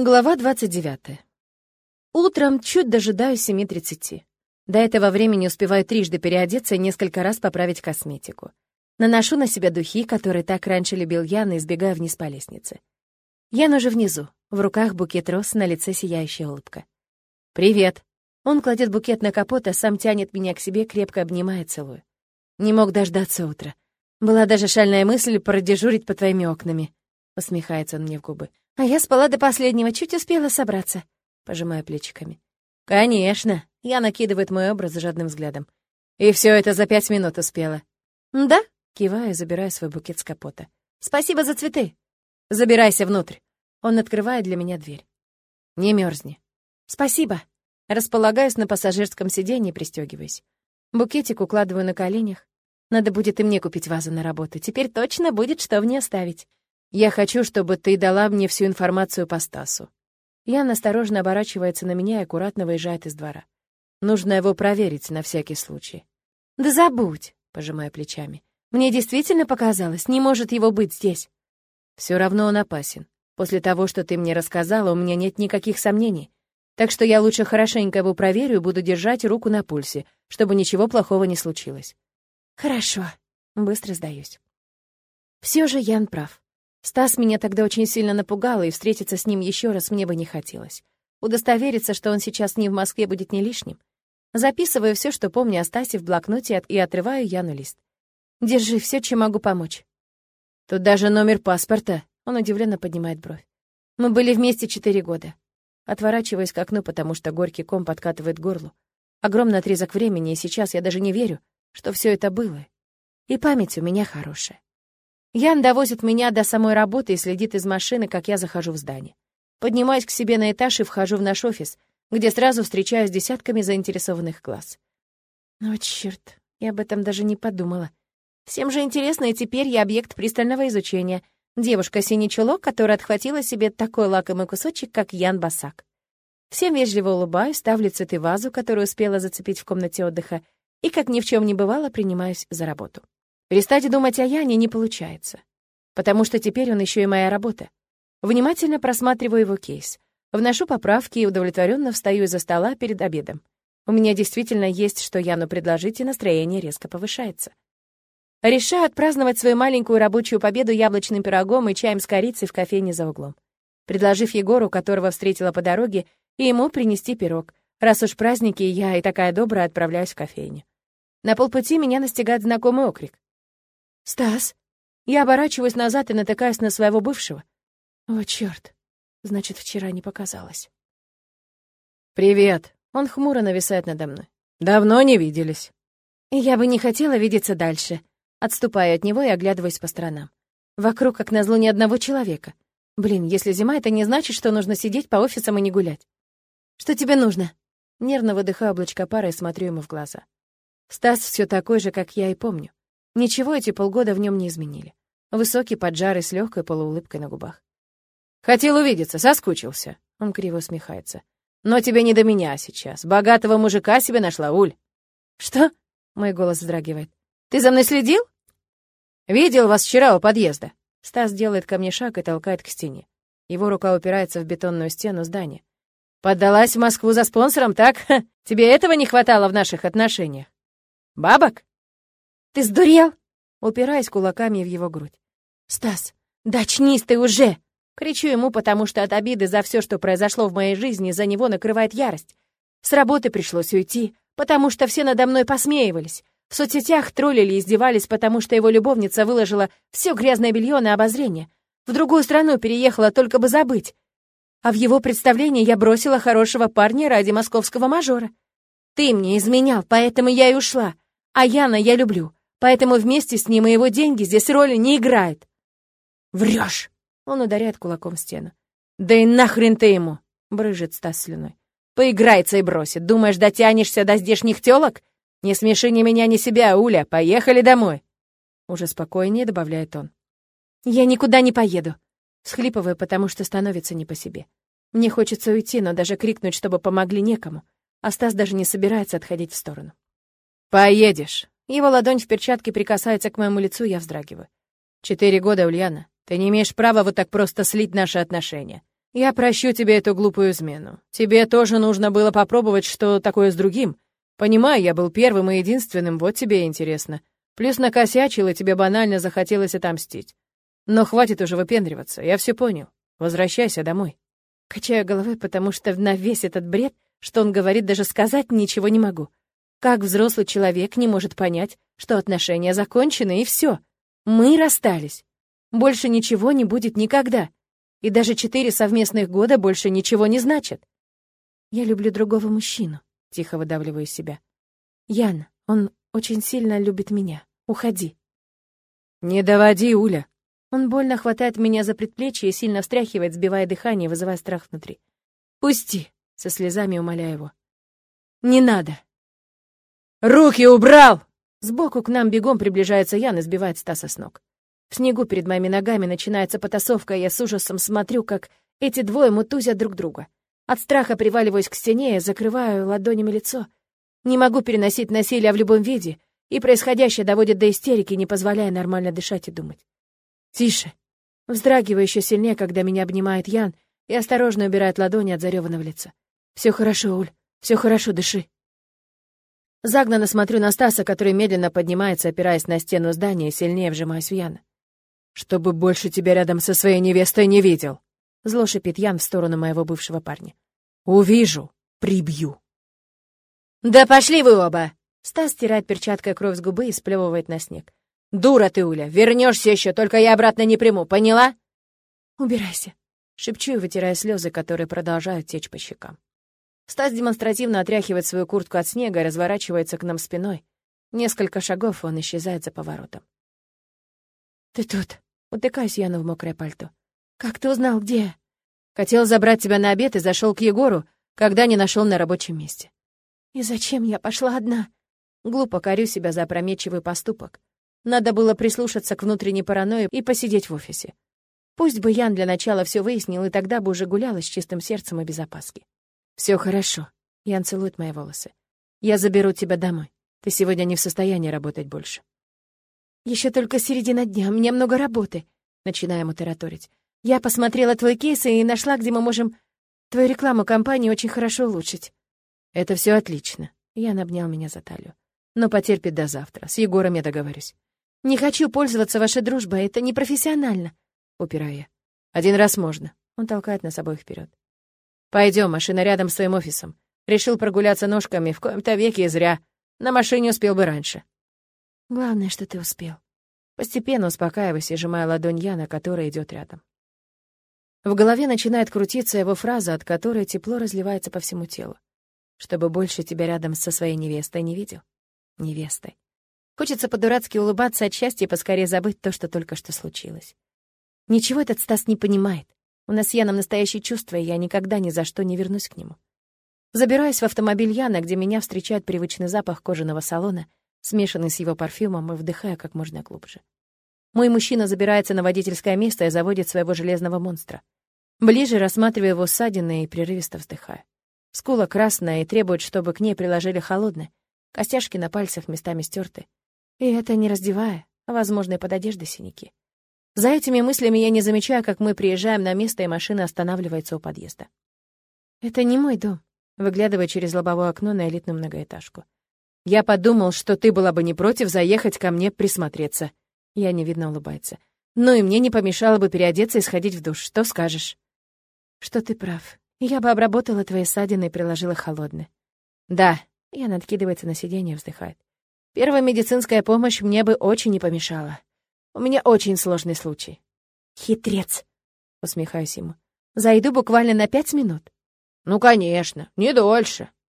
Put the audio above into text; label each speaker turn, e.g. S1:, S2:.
S1: Глава 29. Утром чуть дожидаюсь 7.30. До этого времени успеваю трижды переодеться и несколько раз поправить косметику. Наношу на себя духи, которые так раньше любил Ян, и избегаю вниз по лестнице. Ян уже внизу, в руках букет роз, на лице сияющая улыбка. «Привет!» Он кладет букет на капот, а сам тянет меня к себе, крепко обнимая, целую. Не мог дождаться утра. Была даже шальная мысль продежурить по твоими окнами. Усмехается он мне в губы. А я спала до последнего, чуть успела собраться. Пожимая плечиками. Конечно. Я накидывает мой образ жадным взглядом. И все это за пять минут успела. Да? Киваю, забирая свой букет с капота. Спасибо за цветы. Забирайся внутрь. Он открывает для меня дверь. Не мерзни. Спасибо. Располагаюсь на пассажирском сиденье и пристегиваюсь. Букетик укладываю на коленях. Надо будет и мне купить вазу на работу. Теперь точно будет, что в ней оставить. Я хочу, чтобы ты дала мне всю информацию по Стасу». Ян осторожно оборачивается на меня и аккуратно выезжает из двора. Нужно его проверить на всякий случай. «Да забудь», — пожимая плечами. «Мне действительно показалось, не может его быть здесь». Все равно он опасен. После того, что ты мне рассказала, у меня нет никаких сомнений. Так что я лучше хорошенько его проверю и буду держать руку на пульсе, чтобы ничего плохого не случилось». «Хорошо», — быстро сдаюсь. Все же Ян прав. Стас меня тогда очень сильно напугал, и встретиться с ним еще раз мне бы не хотелось. Удостовериться, что он сейчас не в Москве, будет не лишним. Записываю все, что помню о Стасе в блокноте и отрываю Яну лист. «Держи все, чем могу помочь». «Тут даже номер паспорта», — он удивленно поднимает бровь. «Мы были вместе четыре года». Отворачиваюсь к окну, потому что горький ком подкатывает горло. Огромный отрезок времени, и сейчас я даже не верю, что все это было. И память у меня хорошая. Ян довозит меня до самой работы и следит из машины, как я захожу в здание. Поднимаюсь к себе на этаж и вхожу в наш офис, где сразу встречаюсь с десятками заинтересованных глаз. О, черт, я об этом даже не подумала. Всем же интересно, и теперь я объект пристального изучения. Девушка синий чулок, которая отхватила себе такой лакомый кусочек, как Ян Басак. Всем вежливо улыбаюсь, ставлю цветы вазу, которую успела зацепить в комнате отдыха, и, как ни в чем не бывало, принимаюсь за работу. Перестать думать о Яне не получается, потому что теперь он еще и моя работа. Внимательно просматриваю его кейс, вношу поправки и удовлетворенно встаю из-за стола перед обедом. У меня действительно есть, что Яну предложить, и настроение резко повышается. Решаю отпраздновать свою маленькую рабочую победу яблочным пирогом и чаем с корицей в кофейне за углом. Предложив Егору, которого встретила по дороге, и ему принести пирог. Раз уж праздники, я и такая добрая отправляюсь в кофейню. На полпути меня настигает знакомый окрик. «Стас!» Я оборачиваюсь назад и натыкаюсь на своего бывшего. О, черт! Значит, вчера не показалось.
S2: «Привет!» Он хмуро нависает надо мной. «Давно не виделись».
S1: Я бы не хотела видеться дальше. Отступаю от него и оглядываюсь по сторонам. Вокруг, как назло, ни одного человека. Блин, если зима, это не значит, что нужно сидеть по офисам и не гулять. Что тебе нужно? Нервно выдыхаю облачко пара и смотрю ему в глаза. Стас все такой же, как я и помню. Ничего эти полгода в нем не изменили. Высокий, поджарый, с легкой полуулыбкой на губах.
S2: «Хотел увидеться, соскучился», — он криво усмехается. «Но тебе не до меня сейчас. Богатого мужика себе нашла, Уль».
S1: «Что?» — мой голос вздрагивает.
S2: «Ты за мной следил?» «Видел вас вчера у подъезда».
S1: Стас делает ко мне шаг и толкает к стене. Его рука упирается в бетонную стену здания.
S2: «Поддалась в Москву за спонсором, так? Тебе этого не хватало в наших отношениях?» «Бабок?»
S1: Ты сдурел?» Упираясь кулаками в его грудь. «Стас, да ты уже!» Кричу ему, потому что от обиды за все, что произошло в моей жизни, за него накрывает ярость. С работы пришлось уйти, потому что все надо мной посмеивались. В соцсетях троллили и издевались, потому что его любовница выложила все грязное белье на обозрение. В другую страну переехала, только бы забыть. А в его представлении я бросила хорошего парня ради московского мажора. Ты мне изменял, поэтому я и ушла. А Яна я люблю. Поэтому вместе с ним и его деньги здесь роли не играют. Врешь! Он ударяет кулаком в стену. Да и нахрен ты ему! Брыжет Стас слюной. Поиграется и бросит. Думаешь, дотянешься до здешних тёлок? Не смеши ни меня, ни себя, Уля. Поехали домой. Уже спокойнее добавляет он. Я никуда не поеду. Схлипываю, потому что становится не по себе. Мне хочется уйти, но даже крикнуть, чтобы помогли некому. А Стас даже не собирается отходить в сторону. «Поедешь!» Его ладонь в перчатке прикасается к моему лицу, я вздрагиваю. «Четыре года, Ульяна. Ты не имеешь права вот так просто слить наши отношения.
S2: Я прощу тебе эту глупую измену. Тебе тоже нужно было попробовать, что такое с другим. Понимаю, я был первым и единственным, вот тебе и интересно. Плюс накосячил, и тебе банально захотелось отомстить. Но хватит уже выпендриваться, я все понял. Возвращайся домой.
S1: Качаю головой, потому что на весь этот бред, что он говорит, даже сказать ничего не могу. Как взрослый человек не может понять, что отношения закончены, и все. Мы расстались. Больше ничего не будет никогда. И даже четыре совместных года больше ничего не значат. Я люблю другого мужчину, тихо выдавливаю себя. Ян, он очень сильно любит меня. Уходи.
S2: Не доводи, Уля.
S1: Он больно хватает меня за предплечье и сильно встряхивает, сбивая дыхание, вызывая страх внутри. «Пусти!» — со слезами умоляю его. «Не надо!»
S2: «Руки убрал!»
S1: Сбоку к нам бегом приближается Ян и сбивает Стаса с ног. В снегу перед моими ногами начинается потасовка, и я с ужасом смотрю, как эти двое мутузят друг друга. От страха приваливаюсь к стене и закрываю ладонями лицо. Не могу переносить насилие в любом виде, и происходящее доводит до истерики, не позволяя нормально дышать и думать. «Тише!» Вздрагиваю еще сильнее, когда меня обнимает Ян и осторожно убирает ладони от зареванного лица. Все хорошо, Уль, все хорошо, дыши». Загнанно смотрю на Стаса, который медленно поднимается, опираясь на стену здания, сильнее вжимаюсь в Яна.
S2: «Чтобы больше тебя рядом со своей невестой не видел!»
S1: Зло шипит Ян в сторону моего бывшего парня.
S2: «Увижу, прибью!»
S1: «Да пошли вы оба!» Стас стирает перчаткой кровь с губы и сплевывает на снег. «Дура ты, Уля! Вернешься еще, только я обратно не приму, поняла?» «Убирайся!» — шепчу и вытирая слезы, которые продолжают течь по щекам. Стас демонстративно отряхивает свою куртку от снега и разворачивается к нам спиной. Несколько шагов он исчезает за поворотом. «Ты тут!» — утыкаюсь Яну в мокрое пальто. «Как ты узнал, где я?» «Хотел забрать тебя на обед и зашел к Егору, когда не нашел на рабочем месте». «И зачем я пошла одна?» Глупо корю себя за опрометчивый поступок. Надо было прислушаться к внутренней паранойи и посидеть в офисе. Пусть бы Ян для начала все выяснил, и тогда бы уже гуляла с чистым сердцем и без опаски. Все хорошо. Ян целует мои волосы. Я заберу тебя домой. Ты сегодня не в состоянии работать больше. Еще только середина дня, у меня много работы. Начинаю ему. Я посмотрела твой кейс и нашла, где мы можем твою рекламу компании очень хорошо улучшить. Это все отлично. Ян обнял меня за талию. Но потерпит до завтра. С Егором я договорюсь. Не хочу пользоваться вашей дружбой, это непрофессионально. Упираю. Один раз можно. Он толкает нас обоих вперед. Пойдем, машина рядом с твоим офисом. Решил прогуляться ножками, в коем-то веке зря. На машине успел бы раньше. Главное, что ты успел. Постепенно успокаиваясь и сжимая ладонь Яна, которая идет рядом. В голове начинает крутиться его фраза, от которой тепло разливается по всему телу. Чтобы больше тебя рядом со своей невестой не видел. Невестой. Хочется по-дурацки улыбаться от счастья и поскорее забыть то, что только что случилось. Ничего этот Стас не понимает. У нас с Яном настоящие чувства, и я никогда ни за что не вернусь к нему. Забираюсь в автомобиль Яна, где меня встречает привычный запах кожаного салона, смешанный с его парфюмом, и вдыхаю как можно глубже. Мой мужчина забирается на водительское место и заводит своего железного монстра. Ближе рассматриваю его ссадины и прерывисто вздыхаю. Скула красная и требует, чтобы к ней приложили холодное. Костяшки на пальцах местами стерты. И это не раздевая, а, возможно, и под одеждой синяки. За этими мыслями я не замечаю, как мы приезжаем на место, и машина останавливается у подъезда. «Это не мой дом», выглядывая через лобовое окно на элитную многоэтажку. «Я подумал, что ты была бы не против заехать ко мне присмотреться». Я невидно улыбается. «Ну и мне не помешало бы переодеться и сходить в душ. Что скажешь?» «Что ты прав. Я бы обработала твои ссадины и приложила холодное». «Да». Я откидывается на сиденье и вздыхает. «Первая медицинская помощь мне бы очень не помешала». У меня очень сложный случай». «Хитрец», — усмехаюсь ему. «Зайду буквально на пять минут». «Ну, конечно, не дольше».